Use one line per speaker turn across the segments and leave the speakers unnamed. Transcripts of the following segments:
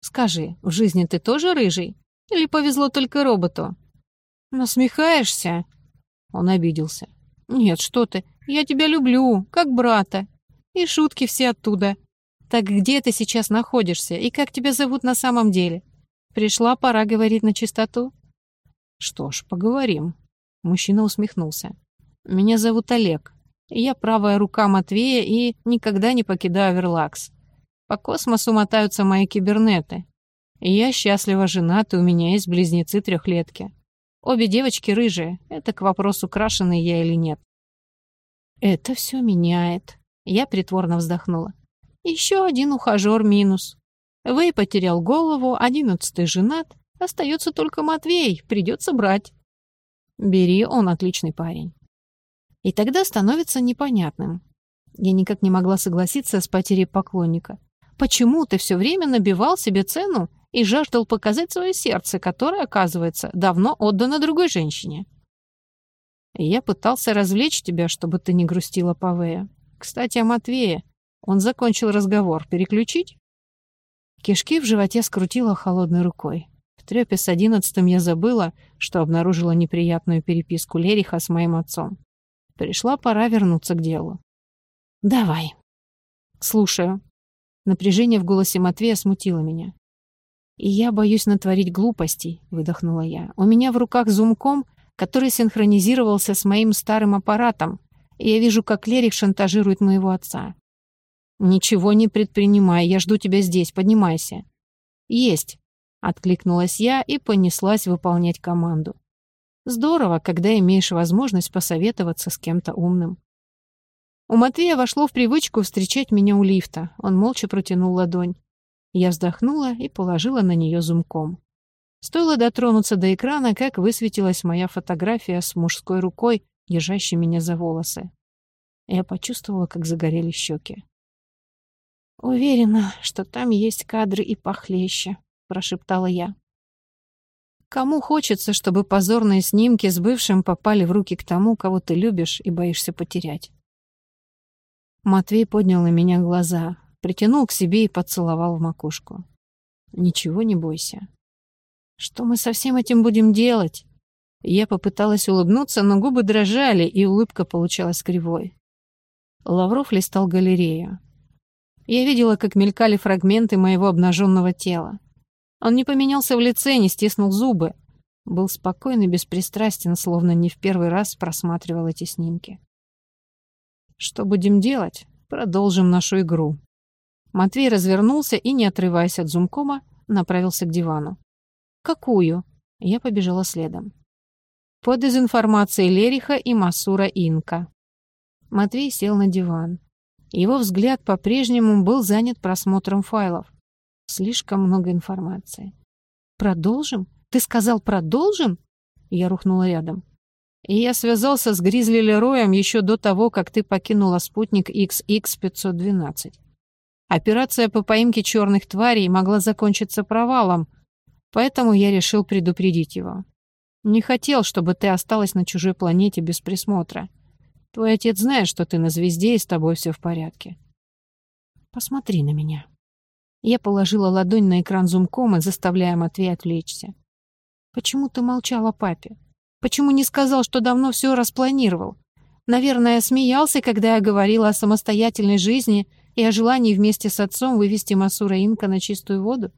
Скажи, в жизни ты тоже рыжий? Или повезло только роботу?» «Насмехаешься?» Он обиделся. «Нет, что ты, я тебя люблю, как брата. И шутки все оттуда. Так где ты сейчас находишься и как тебя зовут на самом деле? Пришла пора говорить на чистоту?» «Что ж, поговорим». Мужчина усмехнулся. «Меня зовут Олег. Я правая рука Матвея и никогда не покидаю Верлакс. По космосу мотаются мои кибернеты. И я счастливо женат, и у меня есть близнецы-трехлетки. Обе девочки рыжие. Это к вопросу, крашеный я или нет. Это все меняет. Я притворно вздохнула. Еще один ухажер минус. Вэй потерял голову, одиннадцатый женат. Остается только Матвей, придется брать. Бери, он отличный парень. И тогда становится непонятным. Я никак не могла согласиться с потерей поклонника. Почему ты все время набивал себе цену и жаждал показать свое сердце, которое, оказывается, давно отдано другой женщине? Я пытался развлечь тебя, чтобы ты не грустила по Вэя. Кстати, о Матвее. Он закончил разговор. Переключить? Кишки в животе скрутила холодной рукой. В трёпе с одиннадцатым я забыла, что обнаружила неприятную переписку Лериха с моим отцом. Пришла пора вернуться к делу. «Давай». «Слушаю», Напряжение в голосе Матвея смутило меня. «И я боюсь натворить глупостей», — выдохнула я. «У меня в руках зумком, который синхронизировался с моим старым аппаратом, и я вижу, как Лерик шантажирует моего отца». «Ничего не предпринимай, я жду тебя здесь, поднимайся». «Есть», — откликнулась я и понеслась выполнять команду. «Здорово, когда имеешь возможность посоветоваться с кем-то умным». У Матвея вошло в привычку встречать меня у лифта. Он молча протянул ладонь. Я вздохнула и положила на нее зумком. Стоило дотронуться до экрана, как высветилась моя фотография с мужской рукой, держащей меня за волосы. Я почувствовала, как загорели щеки. «Уверена, что там есть кадры и похлеще», — прошептала я. Кому хочется, чтобы позорные снимки с бывшим попали в руки к тому, кого ты любишь и боишься потерять? Матвей поднял на меня глаза, притянул к себе и поцеловал в макушку. «Ничего не бойся». «Что мы со всем этим будем делать?» Я попыталась улыбнуться, но губы дрожали, и улыбка получалась кривой. Лавров листал галерею. Я видела, как мелькали фрагменты моего обнаженного тела. Он не поменялся в лице, не стиснул зубы. Был спокойный, беспристрастен, словно не в первый раз просматривал эти снимки. Что будем делать? Продолжим нашу игру. Матвей развернулся и, не отрываясь от зумкома, направился к дивану. «Какую?» Я побежала следом. Под дезинформацией Лериха и Масура Инка. Матвей сел на диван. Его взгляд по-прежнему был занят просмотром файлов. Слишком много информации. «Продолжим? Ты сказал, продолжим?» Я рухнула рядом. И я связался с Гризли Лероем еще до того, как ты покинула спутник XX-512. Операция по поимке черных тварей могла закончиться провалом, поэтому я решил предупредить его. Не хотел, чтобы ты осталась на чужой планете без присмотра. Твой отец знает, что ты на звезде, и с тобой все в порядке. Посмотри на меня. Я положила ладонь на экран зумкома, заставляя Матвея отвлечься. Почему ты молчал о папе? Почему не сказал, что давно все распланировал? Наверное, смеялся, когда я говорила о самостоятельной жизни и о желании вместе с отцом вывести Масура Инка на чистую воду.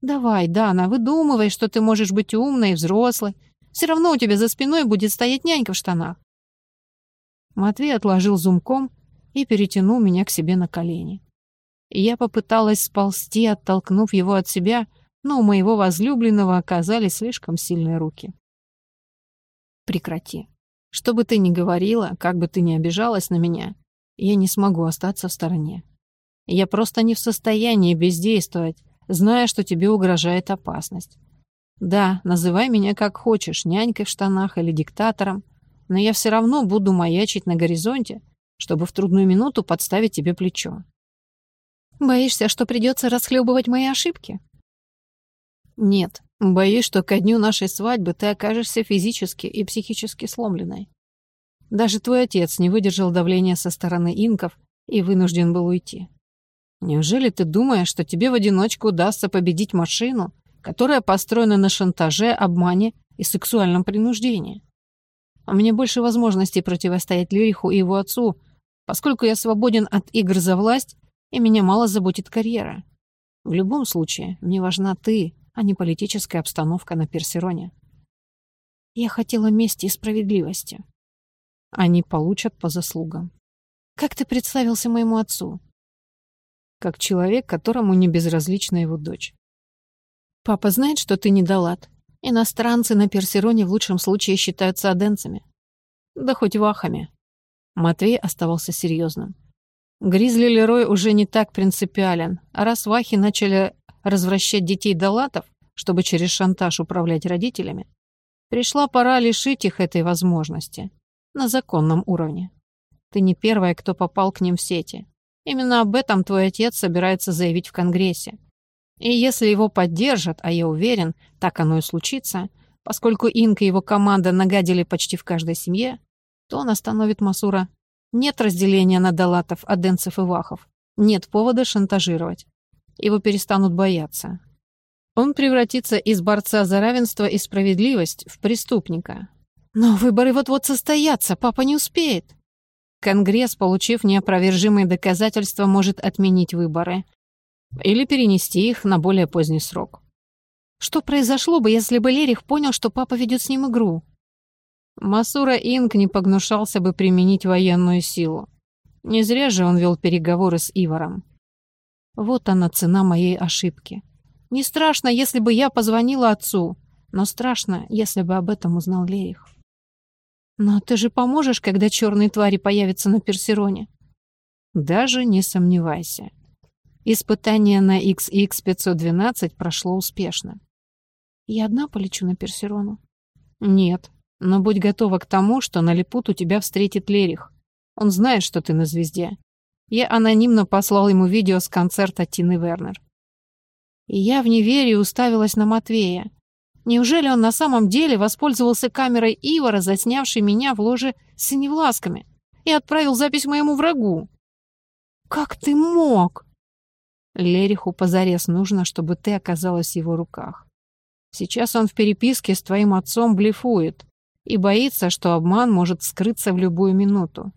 Давай, Дана, выдумывай, что ты можешь быть умной и взрослой. Все равно у тебя за спиной будет стоять нянька в штанах. Матвей отложил зумком и перетянул меня к себе на колени. Я попыталась сползти, оттолкнув его от себя, но у моего возлюбленного оказались слишком сильные руки. Прекрати. Что бы ты ни говорила, как бы ты ни обижалась на меня, я не смогу остаться в стороне. Я просто не в состоянии бездействовать, зная, что тебе угрожает опасность. Да, называй меня как хочешь, нянькой в штанах или диктатором, но я все равно буду маячить на горизонте, чтобы в трудную минуту подставить тебе плечо. Боишься, что придется расхлебывать мои ошибки? Нет, Боюсь, что ко дню нашей свадьбы ты окажешься физически и психически сломленной. Даже твой отец не выдержал давления со стороны инков и вынужден был уйти. Неужели ты думаешь, что тебе в одиночку удастся победить машину, которая построена на шантаже, обмане и сексуальном принуждении? У меня больше возможностей противостоять Лириху и его отцу, поскольку я свободен от игр за власть, и меня мало заботит карьера. В любом случае, мне важна ты, а не политическая обстановка на Персероне. Я хотела мести и справедливости. Они получат по заслугам. Как ты представился моему отцу? Как человек, которому не безразлична его дочь. Папа знает, что ты недолад. Иностранцы на Персероне в лучшем случае считаются аденцами. Да хоть вахами. Матвей оставался серьезным. Гризли Лерой уже не так принципиален, а раз вахи начали развращать детей долатов, чтобы через шантаж управлять родителями, пришла пора лишить их этой возможности на законном уровне. Ты не первая, кто попал к ним в сети. Именно об этом твой отец собирается заявить в Конгрессе. И если его поддержат, а я уверен, так оно и случится, поскольку Инка и его команда нагадили почти в каждой семье, то он остановит Масура. Нет разделения на далатов, аденцев и вахов. Нет повода шантажировать. Его перестанут бояться. Он превратится из борца за равенство и справедливость в преступника. Но выборы вот-вот состоятся, папа не успеет. Конгресс, получив неопровержимые доказательства, может отменить выборы или перенести их на более поздний срок. Что произошло бы, если бы Лерих понял, что папа ведет с ним игру? Масура Инк не погнушался бы применить военную силу. Не зря же он вел переговоры с Иваром. Вот она цена моей ошибки. Не страшно, если бы я позвонила отцу, но страшно, если бы об этом узнал Лерих. Но ты же поможешь, когда черные твари появятся на Персероне? Даже не сомневайся. Испытание на XX-512 прошло успешно. Я одна полечу на Персерону? Нет, но будь готова к тому, что на Липут у тебя встретит Лерих. Он знает, что ты на звезде. Я анонимно послал ему видео с концерта Тины Вернер. И я в неверии уставилась на Матвея. Неужели он на самом деле воспользовался камерой Ивара, заснявшей меня в ложе с синевласками, и отправил запись моему врагу? «Как ты мог?» Лериху позарез нужно, чтобы ты оказалась в его руках. Сейчас он в переписке с твоим отцом блефует и боится, что обман может скрыться в любую минуту.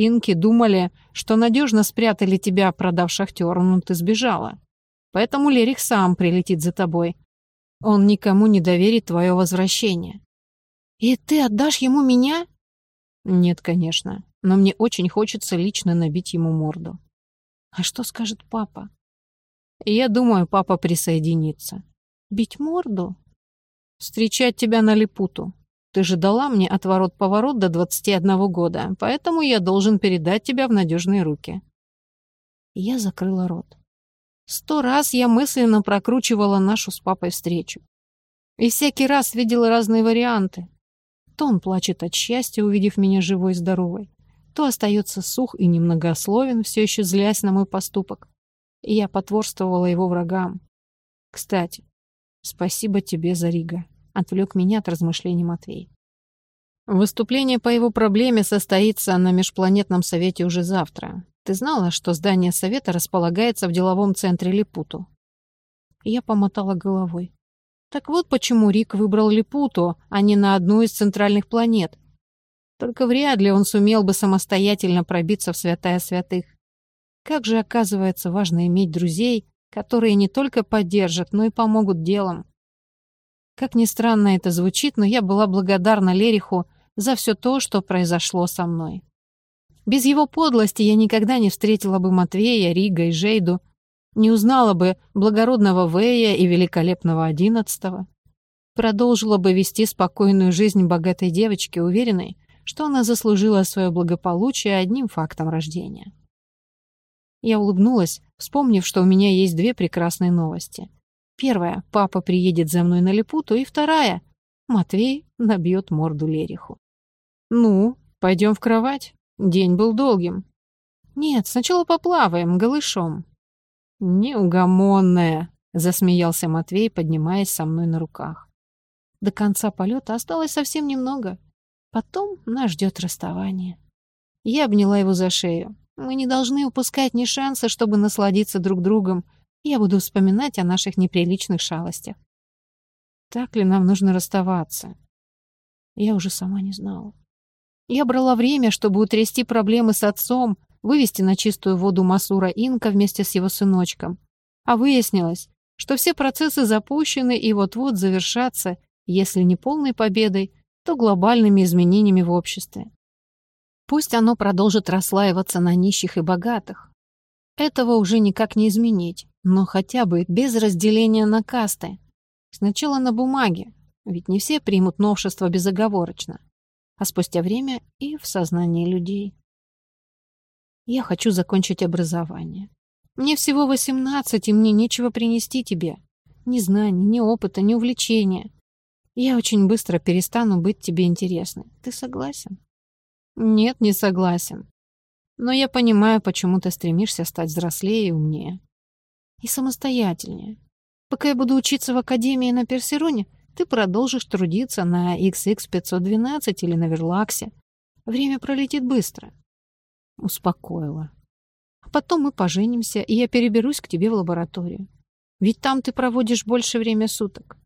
Инки думали, что надежно спрятали тебя, продав шахтеру, но ты сбежала. Поэтому Лерих сам прилетит за тобой. Он никому не доверит твое возвращение. И ты отдашь ему меня? Нет, конечно, но мне очень хочется лично набить ему морду. А что скажет папа? Я думаю, папа присоединится. Бить морду? Встречать тебя на Липуту. Ты же дала мне отворот-поворот до 21 года, поэтому я должен передать тебя в надежные руки. Я закрыла рот. Сто раз я мысленно прокручивала нашу с папой встречу. И всякий раз видела разные варианты. То он плачет от счастья, увидев меня живой и здоровой, то остается сух и немногословен, все еще злясь на мой поступок и я потворствовала его врагам. Кстати, спасибо тебе за Рига, отвлек меня от размышлений Матвей. Выступление по его проблеме состоится на межпланетном совете уже завтра. Ты знала, что здание совета располагается в деловом центре Липуту? Я помотала головой. Так вот почему Рик выбрал Липуту, а не на одну из центральных планет. Только вряд ли он сумел бы самостоятельно пробиться в святая святых. Как же, оказывается, важно иметь друзей, которые не только поддержат, но и помогут делом. Как ни странно это звучит, но я была благодарна Лериху за все то, что произошло со мной. Без его подлости я никогда не встретила бы Матвея, Рига и Жейду, не узнала бы благородного Вэя и великолепного Одиннадцатого. Продолжила бы вести спокойную жизнь богатой девочки, уверенной, что она заслужила свое благополучие одним фактом рождения. Я улыбнулась, вспомнив, что у меня есть две прекрасные новости. Первая — папа приедет за мной на Липуту, и вторая — Матвей набьет морду Лериху. «Ну, пойдем в кровать? День был долгим». «Нет, сначала поплаваем, голышом». «Неугомонная», — засмеялся Матвей, поднимаясь со мной на руках. До конца полета осталось совсем немного. Потом нас ждет расставание. Я обняла его за шею. Мы не должны упускать ни шанса, чтобы насладиться друг другом. Я буду вспоминать о наших неприличных шалостях. Так ли нам нужно расставаться? Я уже сама не знала. Я брала время, чтобы утрясти проблемы с отцом, вывести на чистую воду Масура Инка вместе с его сыночком. А выяснилось, что все процессы запущены и вот-вот завершатся, если не полной победой, то глобальными изменениями в обществе. Пусть оно продолжит расслаиваться на нищих и богатых. Этого уже никак не изменить, но хотя бы без разделения на касты. Сначала на бумаге, ведь не все примут новшество безоговорочно, а спустя время и в сознании людей. Я хочу закончить образование. Мне всего восемнадцать, и мне нечего принести тебе. Ни знаний, ни опыта, ни увлечения. Я очень быстро перестану быть тебе интересной. Ты согласен? Нет, не согласен. Но я понимаю, почему ты стремишься стать взрослее и умнее. И самостоятельнее. Пока я буду учиться в Академии на Персероне, ты продолжишь трудиться на XX512 или на Верлаксе. Время пролетит быстро. Успокоила. А потом мы поженимся, и я переберусь к тебе в лабораторию. Ведь там ты проводишь больше время суток.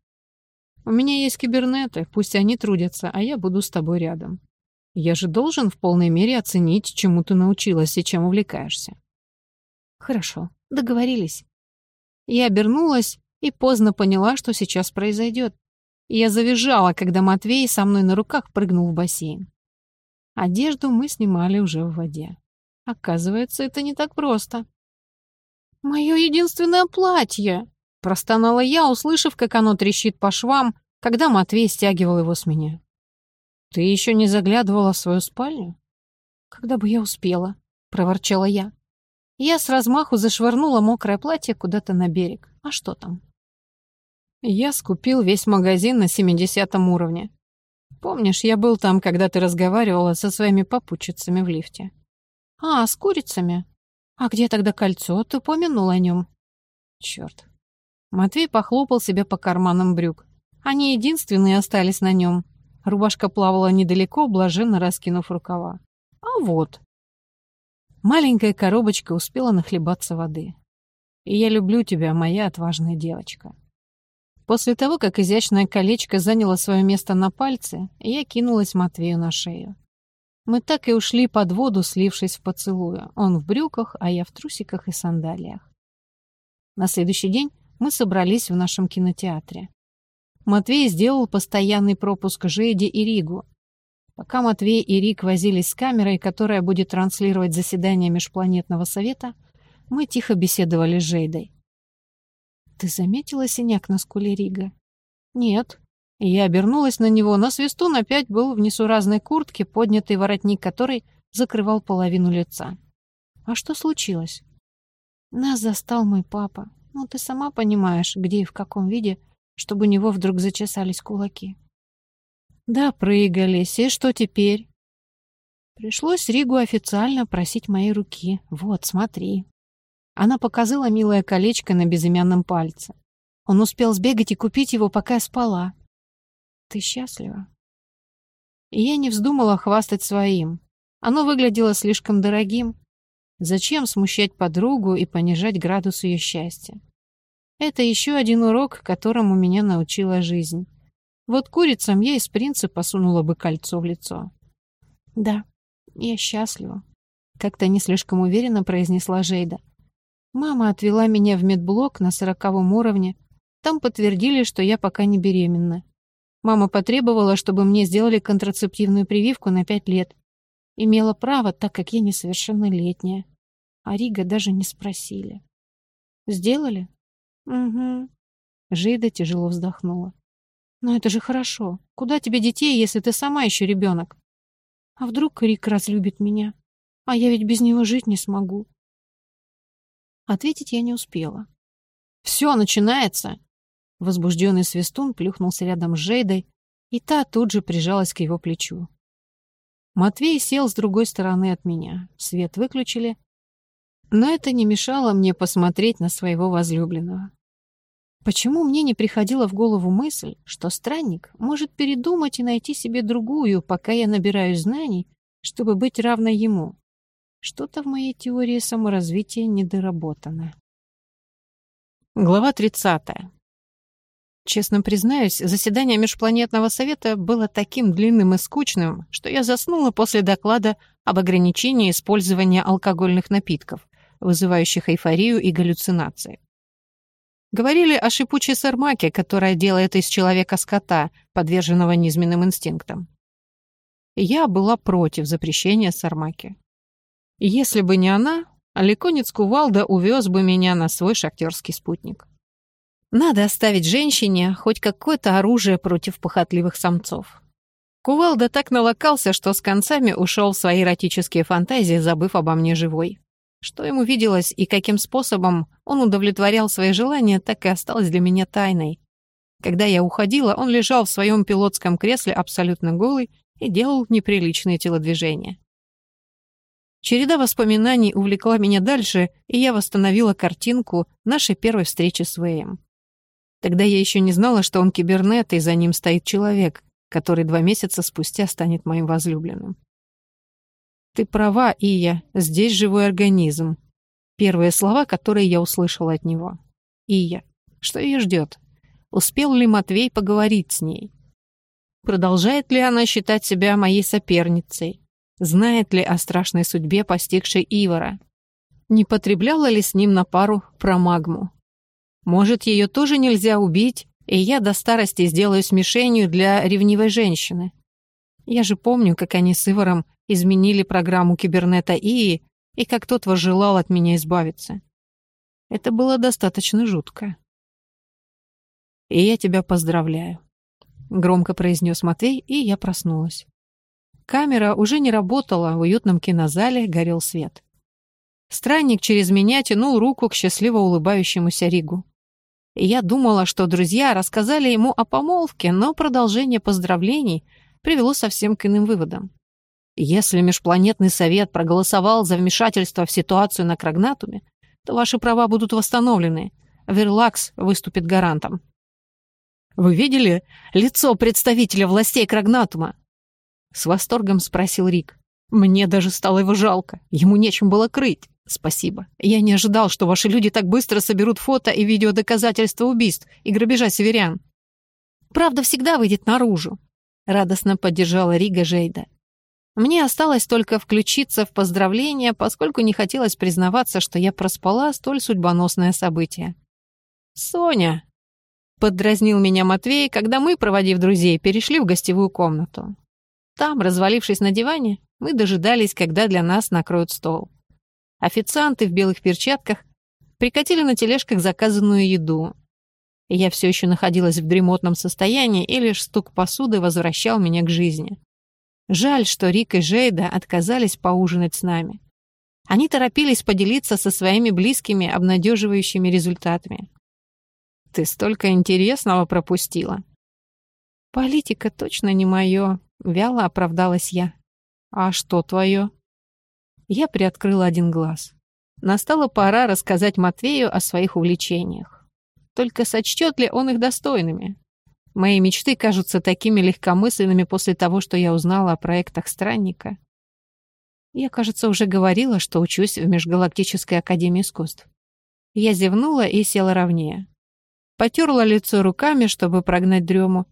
У меня есть кибернеты, пусть они трудятся, а я буду с тобой рядом. Я же должен в полной мере оценить, чему ты научилась и чем увлекаешься. Хорошо, договорились. Я обернулась и поздно поняла, что сейчас произойдет. Я завизжала, когда Матвей со мной на руках прыгнул в бассейн. Одежду мы снимали уже в воде. Оказывается, это не так просто. «Мое единственное платье!» Простонала я, услышав, как оно трещит по швам, когда Матвей стягивал его с меня. «Ты еще не заглядывала в свою спальню?» «Когда бы я успела?» — проворчала я. Я с размаху зашвырнула мокрое платье куда-то на берег. А что там? Я скупил весь магазин на семидесятом уровне. Помнишь, я был там, когда ты разговаривала со своими попутчицами в лифте? А, с курицами. А где тогда кольцо? Ты упомянул о нем. Черт. Матвей похлопал себя по карманам брюк. Они единственные остались на нем. Рубашка плавала недалеко, блаженно раскинув рукава. А вот. Маленькая коробочка успела нахлебаться воды. И я люблю тебя, моя отважная девочка. После того, как изящное колечко заняло свое место на пальце, я кинулась Матвею на шею. Мы так и ушли под воду, слившись в поцелуя. Он в брюках, а я в трусиках и сандалиях. На следующий день мы собрались в нашем кинотеатре. Матвей сделал постоянный пропуск Жеде и Ригу. Пока Матвей и Рик возились с камерой, которая будет транслировать заседание Межпланетного совета, мы тихо беседовали с Жейдой. «Ты заметила синяк на скуле Рига?» «Нет», я обернулась на него, но Свистун опять был в несуразной куртке, поднятый воротник которой закрывал половину лица. «А что случилось?» «Нас застал мой папа. Ну, ты сама понимаешь, где и в каком виде, чтобы у него вдруг зачесались кулаки». «Да, прыгались. И что теперь?» Пришлось Ригу официально просить моей руки. «Вот, смотри». Она показала милое колечко на безымянном пальце. Он успел сбегать и купить его, пока я спала. Ты счастлива?» И я не вздумала хвастать своим. Оно выглядело слишком дорогим. Зачем смущать подругу и понижать градус ее счастья? Это еще один урок, которому меня научила жизнь. Вот курицам я из принципа сунула бы кольцо в лицо. «Да, я счастлива», — как-то не слишком уверенно произнесла Жейда. «Мама отвела меня в медблок на сороковом уровне. Там подтвердили, что я пока не беременна. Мама потребовала, чтобы мне сделали контрацептивную прививку на пять лет. Имела право, так как я несовершеннолетняя. А Рига даже не спросили. Сделали? Угу. Жида тяжело вздохнула. Но это же хорошо. Куда тебе детей, если ты сама еще ребенок? А вдруг Рик разлюбит меня? А я ведь без него жить не смогу. Ответить я не успела. Все начинается Возбужденный свистун плюхнулся рядом с Жейдой, и та тут же прижалась к его плечу. Матвей сел с другой стороны от меня. Свет выключили, но это не мешало мне посмотреть на своего возлюбленного. Почему мне не приходила в голову мысль, что странник может передумать и найти себе другую, пока я набираю знаний, чтобы быть равной ему? Что-то в моей теории саморазвития недоработано. Глава 30. Честно признаюсь, заседание Межпланетного совета было таким длинным и скучным, что я заснула после доклада об ограничении использования алкогольных напитков, вызывающих эйфорию и галлюцинации. Говорили о шипучей сармаке, которая делает из человека скота, подверженного низменным инстинктам. Я была против запрещения сармаки. Если бы не она, Ликонец Кувалда увез бы меня на свой шахтерский спутник. Надо оставить женщине хоть какое-то оружие против похотливых самцов. Кувалда так налокался, что с концами ушел в свои эротические фантазии, забыв обо мне живой. Что ему виделось и каким способом он удовлетворял свои желания, так и осталось для меня тайной. Когда я уходила, он лежал в своем пилотском кресле абсолютно голый и делал неприличные телодвижения. Череда воспоминаний увлекла меня дальше, и я восстановила картинку нашей первой встречи с Вэем. Тогда я еще не знала, что он кибернет, и за ним стоит человек, который два месяца спустя станет моим возлюбленным. «Ты права, Ия, здесь живой организм». Первые слова, которые я услышала от него. «Ия, что ее ждет? Успел ли Матвей поговорить с ней? Продолжает ли она считать себя моей соперницей? Знает ли о страшной судьбе, постигшей Ивара? Не потребляла ли с ним на пару промагму? Может, ее тоже нельзя убить, и я до старости сделаюсь мишенью для ревнивой женщины? Я же помню, как они с Иваром изменили программу кибернета ИИ, и как тот возжелал от меня избавиться. Это было достаточно жутко. «И я тебя поздравляю», — громко произнес Матвей, и я проснулась. Камера уже не работала, в уютном кинозале горел свет. Странник через меня тянул руку к счастливо улыбающемуся Ригу. Я думала, что друзья рассказали ему о помолвке, но продолжение поздравлений привело совсем к иным выводам. Если Межпланетный совет проголосовал за вмешательство в ситуацию на Крагнатуме, то ваши права будут восстановлены. Верлакс выступит гарантом. «Вы видели лицо представителя властей Крагнатума?» С восторгом спросил Рик. «Мне даже стало его жалко. Ему нечем было крыть. Спасибо. Я не ожидал, что ваши люди так быстро соберут фото и видеодоказательства убийств и грабежа северян. Правда всегда выйдет наружу. Радостно поддержала Рига Жейда. Мне осталось только включиться в поздравления, поскольку не хотелось признаваться, что я проспала столь судьбоносное событие. «Соня!» — поддразнил меня Матвей, когда мы, проводив друзей, перешли в гостевую комнату. Там, развалившись на диване, мы дожидались, когда для нас накроют стол. Официанты в белых перчатках прикатили на тележках заказанную еду. Я все еще находилась в дремотном состоянии, и лишь стук посуды возвращал меня к жизни. Жаль, что Рик и Жейда отказались поужинать с нами. Они торопились поделиться со своими близкими обнадеживающими результатами. «Ты столько интересного пропустила». «Политика точно не мое», — вяло оправдалась я. «А что твое?» Я приоткрыла один глаз. Настала пора рассказать Матвею о своих увлечениях. Только сочтет ли он их достойными? Мои мечты кажутся такими легкомысленными после того, что я узнала о проектах странника. Я, кажется, уже говорила, что учусь в Межгалактической Академии Искусств. Я зевнула и села ровнее. Потерла лицо руками, чтобы прогнать дрему.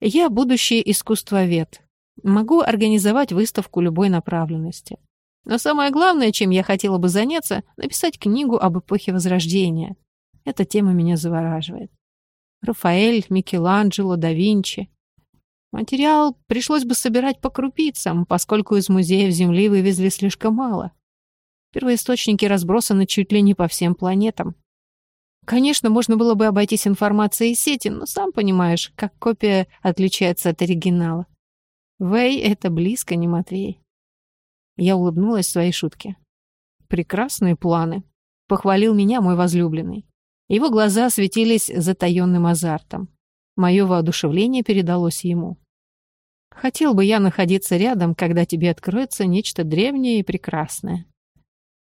Я будущий искусствовед. Могу организовать выставку любой направленности. Но самое главное, чем я хотела бы заняться, написать книгу об эпохе Возрождения. Эта тема меня завораживает. Рафаэль, Микеланджело, да Винчи. Материал пришлось бы собирать по крупицам, поскольку из музеев Земли вывезли слишком мало. Первоисточники разбросаны чуть ли не по всем планетам. Конечно, можно было бы обойтись информацией из сети, но сам понимаешь, как копия отличается от оригинала. Вэй — это близко, не Матвей. Я улыбнулась своей шутке. «Прекрасные планы», — похвалил меня мой возлюбленный. Его глаза светились затаённым азартом. Мое воодушевление передалось ему. Хотел бы я находиться рядом, когда тебе откроется нечто древнее и прекрасное.